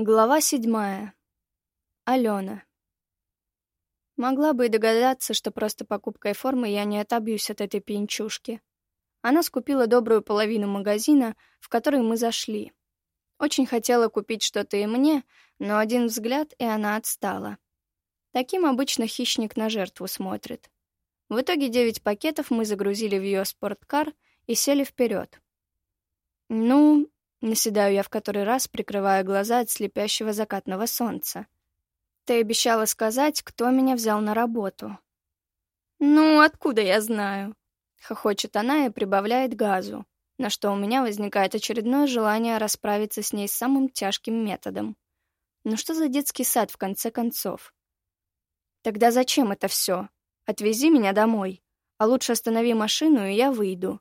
Глава седьмая. Алена. Могла бы и догадаться, что просто покупкой формы я не отобьюсь от этой пьянчушки. Она скупила добрую половину магазина, в который мы зашли. Очень хотела купить что-то и мне, но один взгляд, и она отстала. Таким обычно хищник на жертву смотрит. В итоге девять пакетов мы загрузили в ее спорткар и сели вперед. Ну, Наседаю я в который раз, прикрывая глаза от слепящего закатного солнца. Ты обещала сказать, кто меня взял на работу. Ну, откуда я знаю? Хохочет она и прибавляет газу, на что у меня возникает очередное желание расправиться с ней самым тяжким методом. Ну что за детский сад в конце концов? Тогда зачем это все? Отвези меня домой, а лучше останови машину, и я выйду.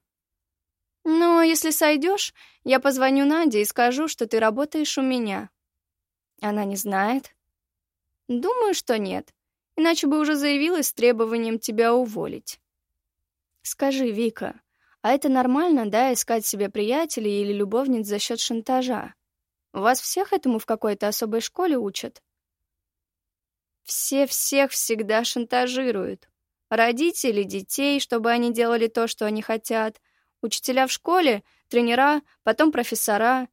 Но если сойдешь, я позвоню Наде и скажу, что ты работаешь у меня. Она не знает? Думаю, что нет. Иначе бы уже заявилась с требованием тебя уволить. Скажи, Вика, а это нормально, да, искать себе приятелей или любовниц за счет шантажа? Вас всех этому в какой-то особой школе учат? Все всех всегда шантажируют. Родители детей, чтобы они делали то, что они хотят, Учителя в школе, тренера, потом профессора.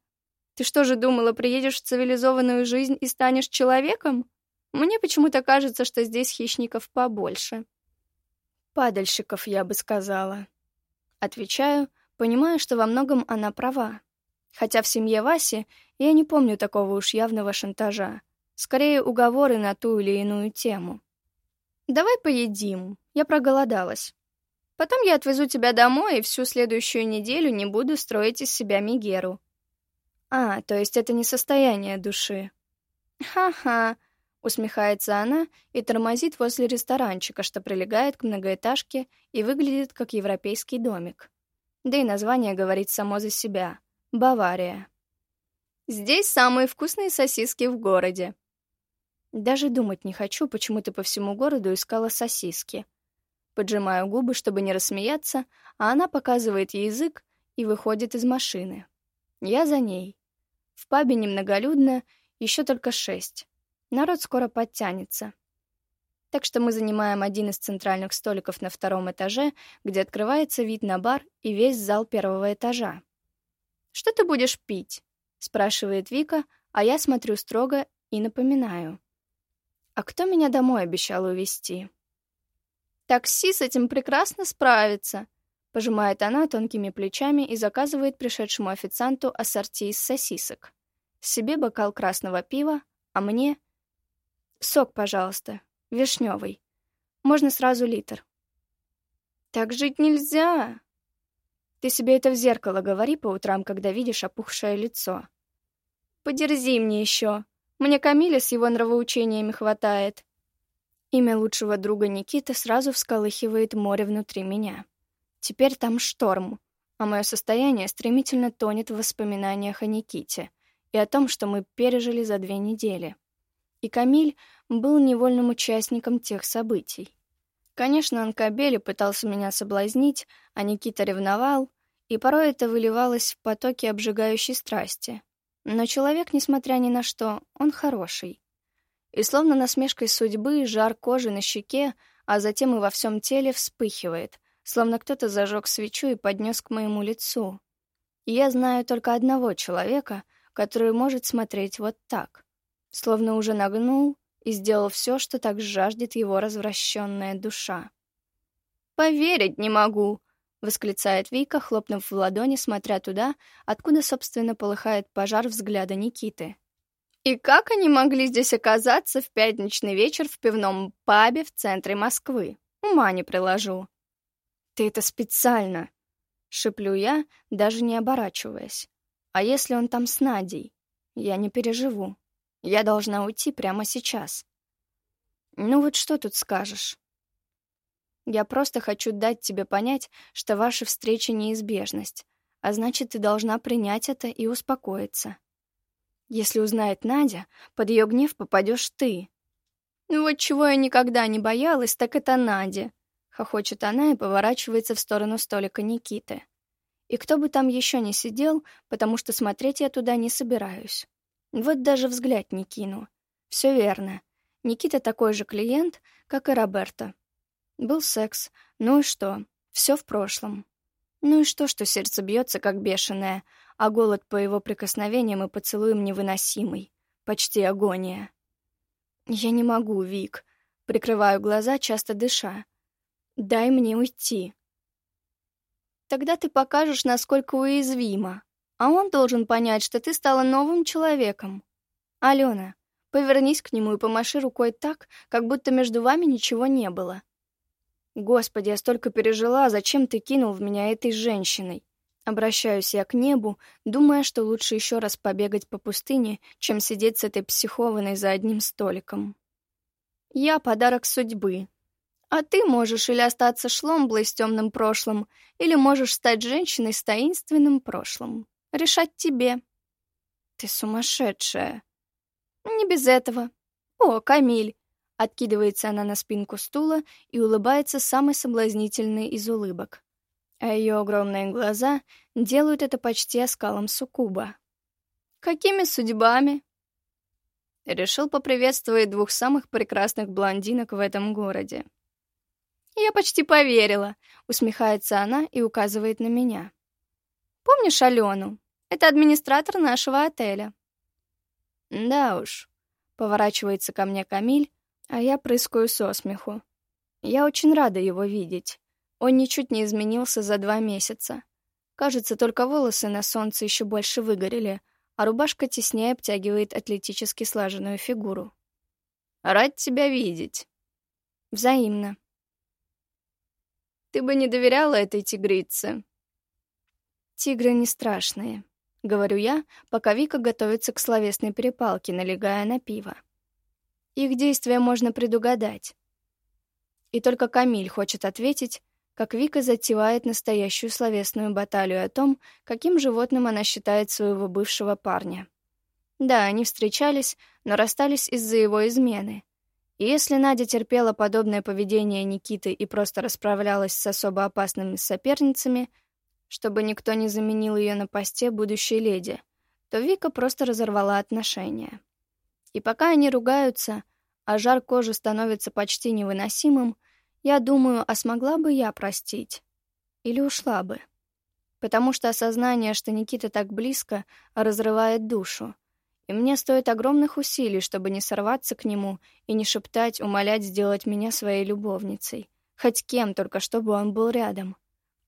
Ты что же думала, приедешь в цивилизованную жизнь и станешь человеком? Мне почему-то кажется, что здесь хищников побольше. Падальщиков, я бы сказала. Отвечаю, понимая, что во многом она права. Хотя в семье Васи я не помню такого уж явного шантажа. Скорее, уговоры на ту или иную тему. «Давай поедим. Я проголодалась». Потом я отвезу тебя домой и всю следующую неделю не буду строить из себя Мигеру. А, то есть это не состояние души. Ха-ха, усмехается она и тормозит возле ресторанчика, что прилегает к многоэтажке и выглядит как европейский домик. Да и название говорит само за себя. Бавария. Здесь самые вкусные сосиски в городе. Даже думать не хочу, почему ты по всему городу искала сосиски. Поджимаю губы, чтобы не рассмеяться, а она показывает язык и выходит из машины. Я за ней. В пабе немноголюдно, еще только шесть. Народ скоро подтянется. Так что мы занимаем один из центральных столиков на втором этаже, где открывается вид на бар и весь зал первого этажа. «Что ты будешь пить?» — спрашивает Вика, а я смотрю строго и напоминаю. «А кто меня домой обещал увезти?» Такси с этим прекрасно справится. Пожимает она тонкими плечами и заказывает пришедшему официанту ассорти из сосисок. Себе бокал красного пива, а мне... Сок, пожалуйста, вишневый. Можно сразу литр. Так жить нельзя. Ты себе это в зеркало говори по утрам, когда видишь опухшее лицо. Подерзи мне еще. Мне Камиля с его нравоучениями хватает. Имя лучшего друга Никиты сразу всколыхивает море внутри меня. Теперь там шторм, а мое состояние стремительно тонет в воспоминаниях о Никите и о том, что мы пережили за две недели. И Камиль был невольным участником тех событий. Конечно, Анкабели пытался меня соблазнить, а Никита ревновал, и порой это выливалось в потоки обжигающей страсти. Но человек, несмотря ни на что, он хороший и словно насмешкой судьбы жар кожи на щеке, а затем и во всем теле вспыхивает, словно кто-то зажег свечу и поднес к моему лицу. И я знаю только одного человека, который может смотреть вот так, словно уже нагнул и сделал все, что так жаждет его развращенная душа. «Поверить не могу!» — восклицает Вика, хлопнув в ладони, смотря туда, откуда, собственно, полыхает пожар взгляда Никиты. И как они могли здесь оказаться в пятничный вечер в пивном пабе в центре Москвы? Ума не приложу. Ты это специально, шеплю я, даже не оборачиваясь. А если он там с Надей? Я не переживу. Я должна уйти прямо сейчас. Ну вот что тут скажешь? Я просто хочу дать тебе понять, что ваша встреча неизбежность, а значит, ты должна принять это и успокоиться. Если узнает Надя, под ее гнев попадешь ты. Ну вот чего я никогда не боялась, так это Надя. Хохочет она и поворачивается в сторону столика Никиты. И кто бы там еще не сидел, потому что смотреть я туда не собираюсь. Вот даже взгляд не кину. Все верно. Никита такой же клиент, как и Роберто. Был секс. Ну и что? Все в прошлом. Ну и что, что сердце бьется, как бешеное, а голод по его прикосновениям и поцелуям невыносимый. Почти агония. Я не могу, Вик. Прикрываю глаза, часто дыша. Дай мне уйти. Тогда ты покажешь, насколько уязвима. А он должен понять, что ты стала новым человеком. Алена, повернись к нему и помаши рукой так, как будто между вами ничего не было. Господи, я столько пережила, зачем ты кинул в меня этой женщиной? Обращаюсь я к небу, думая, что лучше еще раз побегать по пустыне, чем сидеть с этой психованной за одним столиком. Я подарок судьбы. А ты можешь или остаться шломблой с темным прошлым, или можешь стать женщиной с таинственным прошлым. Решать тебе. Ты сумасшедшая. Не без этого. О, Камиль. Откидывается она на спинку стула и улыбается самой соблазнительной из улыбок. А ее огромные глаза делают это почти оскалом суккуба. Какими судьбами? Решил поприветствовать двух самых прекрасных блондинок в этом городе. Я почти поверила, усмехается она и указывает на меня. Помнишь Алену? Это администратор нашего отеля. Да уж. Поворачивается ко мне Камиль, а я прыскаю со смеху. Я очень рада его видеть. Он ничуть не изменился за два месяца. Кажется, только волосы на солнце еще больше выгорели, а рубашка теснее обтягивает атлетически слаженную фигуру. «Рад тебя видеть». «Взаимно». «Ты бы не доверяла этой тигрице?» «Тигры не страшные», — говорю я, пока Вика готовится к словесной перепалке, налегая на пиво. Их действия можно предугадать. И только Камиль хочет ответить, как Вика затевает настоящую словесную баталию о том, каким животным она считает своего бывшего парня. Да, они встречались, но расстались из-за его измены. И если Надя терпела подобное поведение Никиты и просто расправлялась с особо опасными соперницами, чтобы никто не заменил ее на посте будущей леди, то Вика просто разорвала отношения. И пока они ругаются, а жар кожи становится почти невыносимым, я думаю, а смогла бы я простить? Или ушла бы? Потому что осознание, что Никита так близко, разрывает душу. И мне стоит огромных усилий, чтобы не сорваться к нему и не шептать, умолять сделать меня своей любовницей. Хоть кем, только чтобы он был рядом.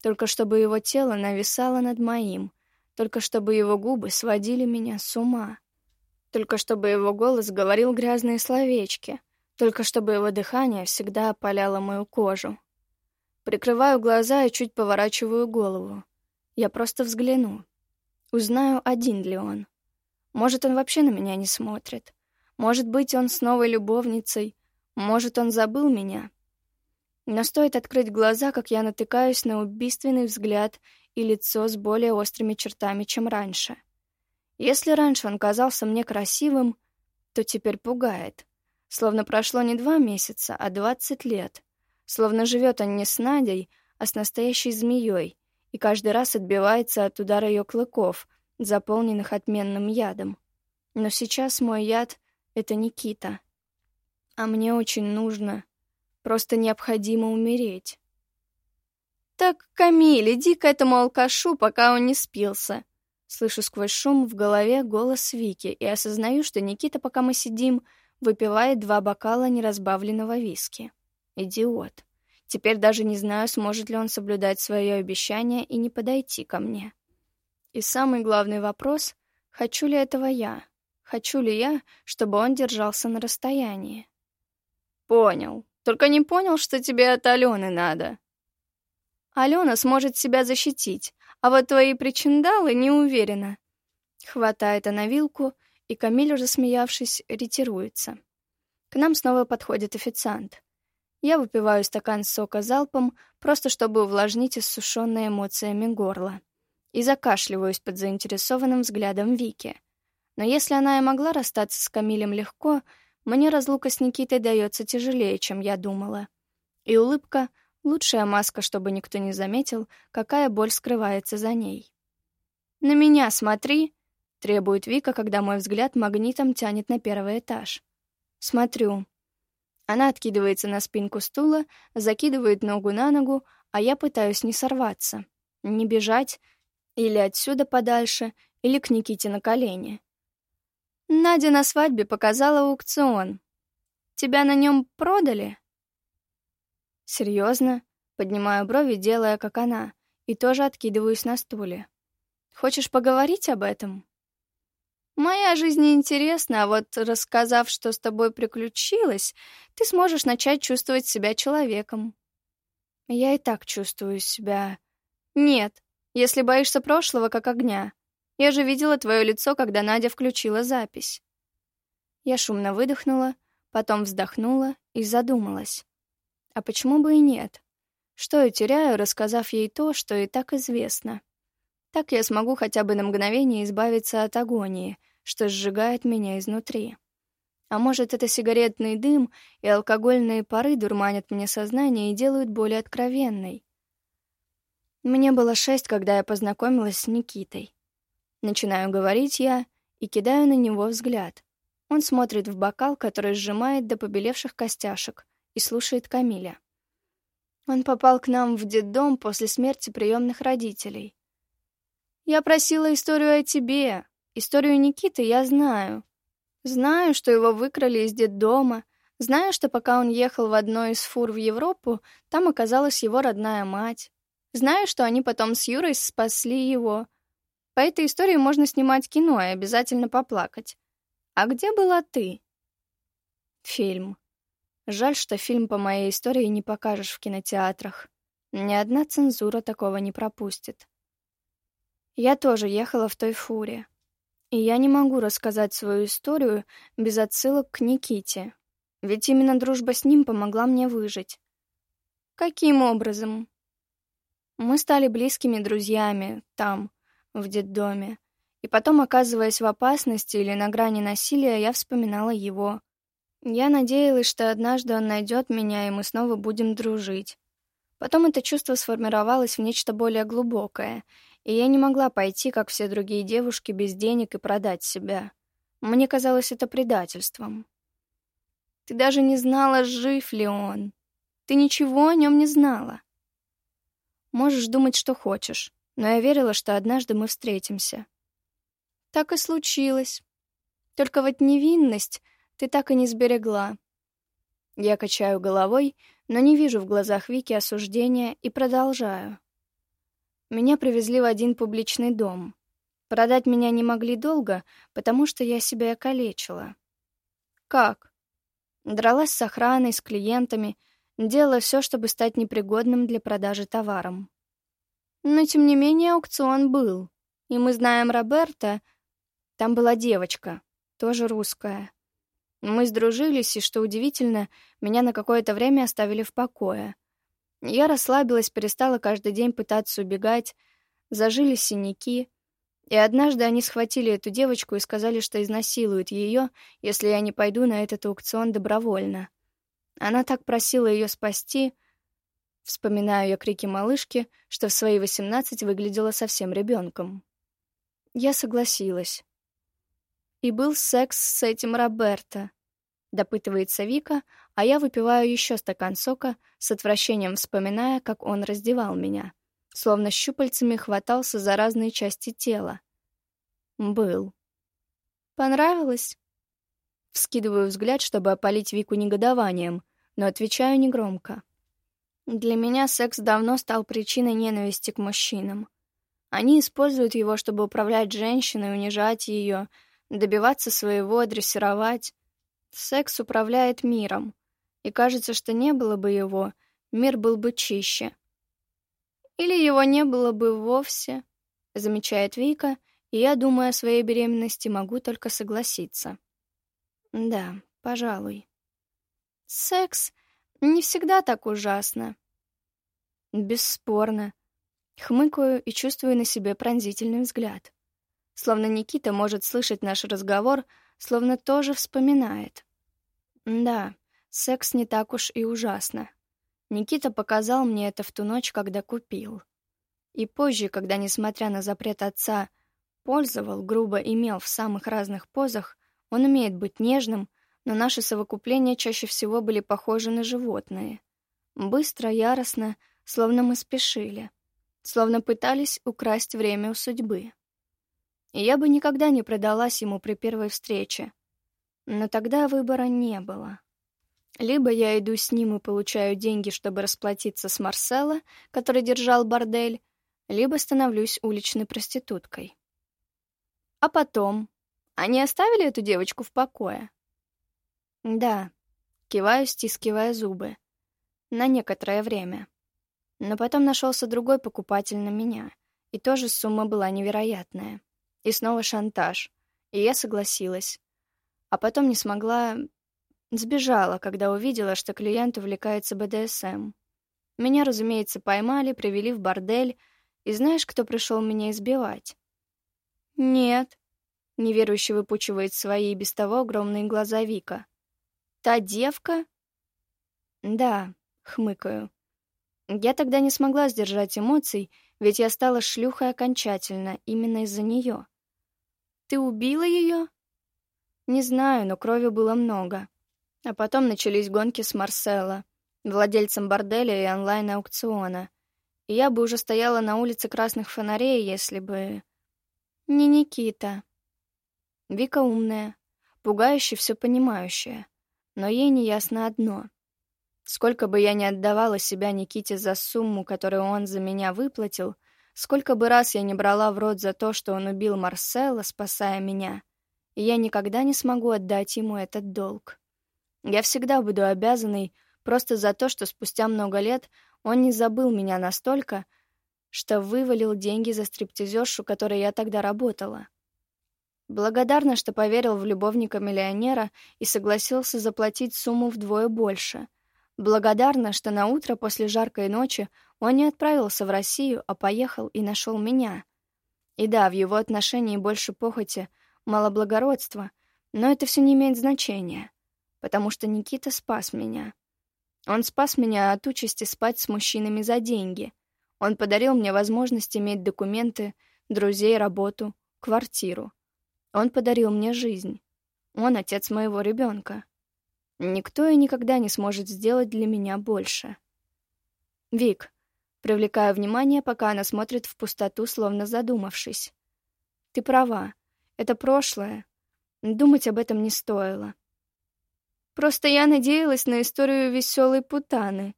Только чтобы его тело нависало над моим. Только чтобы его губы сводили меня с ума. Только чтобы его голос говорил грязные словечки только чтобы его дыхание всегда опаляло мою кожу. Прикрываю глаза и чуть поворачиваю голову. Я просто взгляну. Узнаю, один ли он. Может, он вообще на меня не смотрит. Может быть, он с новой любовницей. Может, он забыл меня. Но стоит открыть глаза, как я натыкаюсь на убийственный взгляд и лицо с более острыми чертами, чем раньше. Если раньше он казался мне красивым, то теперь пугает. Словно прошло не два месяца, а двадцать лет. Словно живет он не с Надей, а с настоящей змеей, и каждый раз отбивается от удара ее клыков, заполненных отменным ядом. Но сейчас мой яд — это Никита. А мне очень нужно, просто необходимо умереть. «Так, Камиль, иди к этому алкашу, пока он не спился». Слышу сквозь шум в голове голос Вики и осознаю, что Никита, пока мы сидим, выпивает два бокала неразбавленного виски. Идиот. Теперь даже не знаю, сможет ли он соблюдать свое обещание и не подойти ко мне. И самый главный вопрос — хочу ли этого я? Хочу ли я, чтобы он держался на расстоянии? Понял. Только не понял, что тебе от Алены надо. Алена сможет себя защитить, а вот твои причиндалы не уверена. Хватает она вилку — и Камиль, уже смеявшись, ретируется. К нам снова подходит официант. Я выпиваю стакан сока залпом, просто чтобы увлажнить иссушенное эмоциями горло. И закашливаюсь под заинтересованным взглядом Вики. Но если она и могла расстаться с Камилем легко, мне разлука с Никитой дается тяжелее, чем я думала. И улыбка — лучшая маска, чтобы никто не заметил, какая боль скрывается за ней. «На меня смотри!» — требует Вика, когда мой взгляд магнитом тянет на первый этаж. Смотрю. Она откидывается на спинку стула, закидывает ногу на ногу, а я пытаюсь не сорваться, не бежать или отсюда подальше, или к Никите на колени. Надя на свадьбе показала аукцион. Тебя на нем продали? Серьезно? Поднимаю брови, делая как она, и тоже откидываюсь на стуле. Хочешь поговорить об этом? Моя жизнь неинтересна, а вот рассказав, что с тобой приключилось, ты сможешь начать чувствовать себя человеком. Я и так чувствую себя... Нет, если боишься прошлого, как огня. Я же видела твое лицо, когда Надя включила запись. Я шумно выдохнула, потом вздохнула и задумалась. А почему бы и нет? Что я теряю, рассказав ей то, что и так известно? Так я смогу хотя бы на мгновение избавиться от агонии, что сжигает меня изнутри. А может, это сигаретный дым и алкогольные пары дурманят мне сознание и делают более откровенной. Мне было шесть, когда я познакомилась с Никитой. Начинаю говорить я и кидаю на него взгляд. Он смотрит в бокал, который сжимает до побелевших костяшек, и слушает Камиля. Он попал к нам в детдом после смерти приемных родителей. Я просила историю о тебе. Историю Никиты я знаю. Знаю, что его выкрали из детдома. Знаю, что пока он ехал в одной из фур в Европу, там оказалась его родная мать. Знаю, что они потом с Юрой спасли его. По этой истории можно снимать кино и обязательно поплакать. А где была ты? Фильм. Жаль, что фильм по моей истории не покажешь в кинотеатрах. Ни одна цензура такого не пропустит. Я тоже ехала в той фуре. И я не могу рассказать свою историю без отсылок к Никите. Ведь именно дружба с ним помогла мне выжить. Каким образом? Мы стали близкими друзьями там, в детдоме. И потом, оказываясь в опасности или на грани насилия, я вспоминала его. Я надеялась, что однажды он найдет меня, и мы снова будем дружить. Потом это чувство сформировалось в нечто более глубокое, и я не могла пойти, как все другие девушки, без денег и продать себя. Мне казалось это предательством. Ты даже не знала, жив ли он. Ты ничего о нем не знала. Можешь думать, что хочешь, но я верила, что однажды мы встретимся. Так и случилось. Только вот невинность ты так и не сберегла. Я качаю головой, но не вижу в глазах Вики осуждения и продолжаю. Меня привезли в один публичный дом. Продать меня не могли долго, потому что я себя калечила. Как? Дралась с охраной, с клиентами, делала все, чтобы стать непригодным для продажи товаром. Но, тем не менее, аукцион был. И мы знаем Роберта. Там была девочка, тоже русская. Мы сдружились, и, что удивительно, меня на какое-то время оставили в покое — я расслабилась, перестала каждый день пытаться убегать, зажили синяки. И однажды они схватили эту девочку и сказали, что изнасилуют ее, если я не пойду на этот аукцион добровольно. Она так просила ее спасти. Вспоминаю я крики малышки, что в свои восемнадцать выглядела совсем ребенком. Я согласилась. И был секс с этим Роберто. Допытывается Вика, а я выпиваю еще стакан сока, с отвращением вспоминая, как он раздевал меня, словно щупальцами хватался за разные части тела. Был. Понравилось? Вскидываю взгляд, чтобы опалить Вику негодованием, но отвечаю негромко. Для меня секс давно стал причиной ненависти к мужчинам. Они используют его, чтобы управлять женщиной, унижать ее, добиваться своего, дрессировать. Секс управляет миром, и кажется, что не было бы его, мир был бы чище. Или его не было бы вовсе, замечает Вика, и я, думая о своей беременности, могу только согласиться. Да, пожалуй. Секс не всегда так ужасно. Бесспорно. Хмыкаю и чувствую на себе пронзительный взгляд. Словно Никита может слышать наш разговор, словно тоже вспоминает. Да, секс не так уж и ужасно. Никита показал мне это в ту ночь, когда купил. И позже, когда, несмотря на запрет отца использовал, грубо имел в самых разных позах, он умеет быть нежным, но наши совокупления чаще всего были похожи на животные. Быстро, яростно, словно мы спешили, словно пытались украсть время у судьбы. И я бы никогда не продалась ему при первой встрече. Но тогда выбора не было. Либо я иду с ним и получаю деньги, чтобы расплатиться с Марсело, который держал бордель, либо становлюсь уличной проституткой. А потом... Они оставили эту девочку в покое? Да. Киваю, стискивая зубы. На некоторое время. Но потом нашелся другой покупатель на меня, и тоже сумма была невероятная. И снова шантаж. И я согласилась. А потом не смогла... Сбежала, когда увидела, что клиент увлекается БДСМ. Меня, разумеется, поймали, привели в бордель, и знаешь, кто пришел меня избивать? Нет. Неверующе выпучивает свои без того огромные глаза Вика. Та девка? Да, хмыкаю. Я тогда не смогла сдержать эмоций, ведь я стала шлюхой окончательно именно из-за нее. Ты убила ее? Не знаю, но крови было много. А потом начались гонки с Марсело, владельцем борделя и онлайн-аукциона. И я бы уже стояла на улице красных фонарей, если бы... Не Никита. Вика умная, пугающе все понимающая. Но ей не ясно одно. Сколько бы я ни отдавала себя Никите за сумму, которую он за меня выплатил, сколько бы раз я не брала в рот за то, что он убил Марсела, спасая меня, я никогда не смогу отдать ему этот долг. Я всегда буду обязанной просто за то, что спустя много лет он не забыл меня настолько, что вывалил деньги за стриптизершу, которой я тогда работала. Благодарна, что поверил в любовника миллионера и согласился заплатить сумму вдвое больше. Благодарна, что на утро после жаркой ночи он не отправился в Россию, а поехал и нашел меня. И да, в его отношении больше похоти, малоблагородства, но это все не имеет значения, потому что Никита спас меня. Он спас меня от участи спать с мужчинами за деньги. Он подарил мне возможность иметь документы, друзей, работу, квартиру. Он подарил мне жизнь. Он отец моего ребенка. Никто и никогда не сможет сделать для меня больше. Вик, привлекаю внимание, пока она смотрит в пустоту, словно задумавшись. Ты права. Это прошлое. Думать об этом не стоило. Просто я надеялась на историю веселой путаны.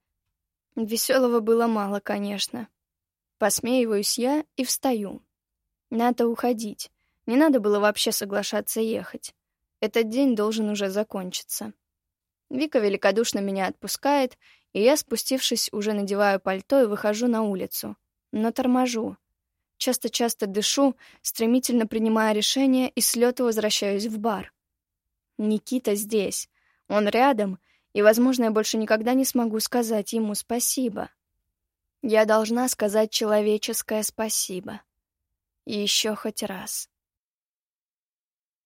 Веселого было мало, конечно. Посмеиваюсь я и встаю. Надо уходить. Не надо было вообще соглашаться ехать. Этот день должен уже закончиться. Вика великодушно меня отпускает, и я, спустившись, уже надеваю пальто и выхожу на улицу. Но торможу. Часто-часто дышу, стремительно принимая решение, и с лету возвращаюсь в бар. Никита здесь. Он рядом, и, возможно, я больше никогда не смогу сказать ему спасибо. Я должна сказать человеческое спасибо. И еще хоть раз.